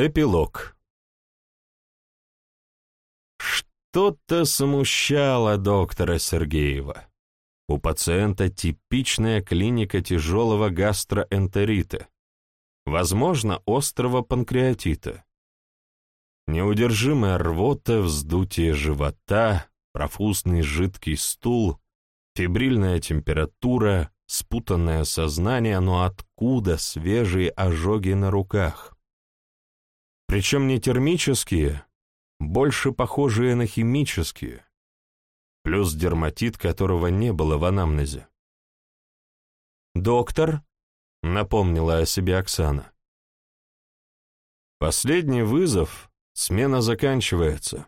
Эпилог Что-то смущало доктора Сергеева. У пациента типичная клиника тяжелого гастроэнтерита, возможно, острого панкреатита. Неудержимая рвота, вздутие живота, профузный жидкий стул, фибрильная температура, спутанное сознание, но откуда свежие ожоги на руках? Причем не термические, больше похожие на химические, плюс дерматит, которого не было в анамнезе. «Доктор», — напомнила о себе Оксана. Последний вызов, смена заканчивается.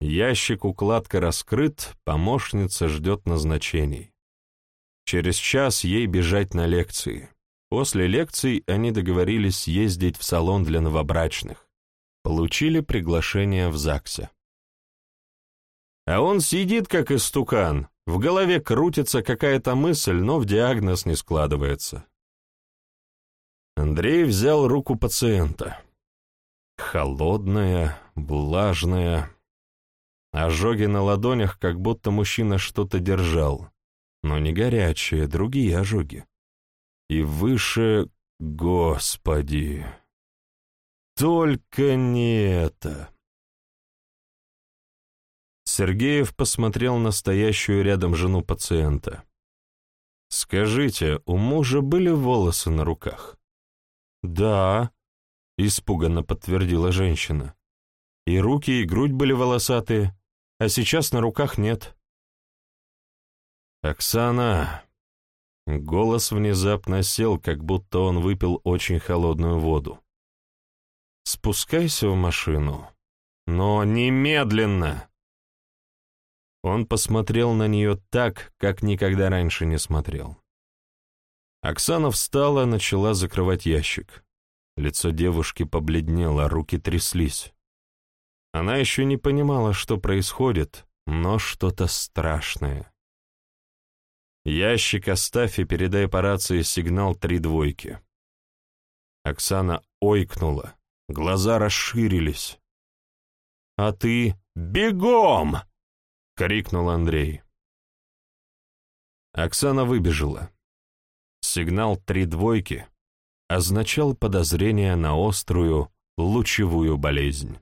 Ящик укладка раскрыт, помощница ждет назначений. Через час ей бежать на лекции. После лекций они договорились ездить в салон для новобрачных. Получили приглашение в ЗАГСе. А он сидит как истукан, в голове крутится какая-то мысль, но в диагноз не складывается. Андрей взял руку пациента. Холодная, влажная. Ожоги на ладонях, как будто мужчина что-то держал. Но не горячие, другие ожоги. И выше... Господи! Только не это. Сергеев посмотрел на стоящую рядом жену пациента. «Скажите, у мужа были волосы на руках?» «Да», — испуганно подтвердила женщина. «И руки, и грудь были волосатые, а сейчас на руках нет». «Оксана...» Голос внезапно сел, как будто он выпил очень холодную воду. Спускайся в машину. Но немедленно!» Он посмотрел на нее так, как никогда раньше не смотрел. Оксана встала, начала закрывать ящик. Лицо девушки побледнело, руки тряслись. Она еще не понимала, что происходит, но что-то страшное. Ящик оставь и передай по рации сигнал три двойки. Оксана ойкнула. Глаза расширились. «А ты бегом!» — крикнул Андрей. Оксана выбежала. Сигнал «три двойки» означал подозрение на острую лучевую болезнь.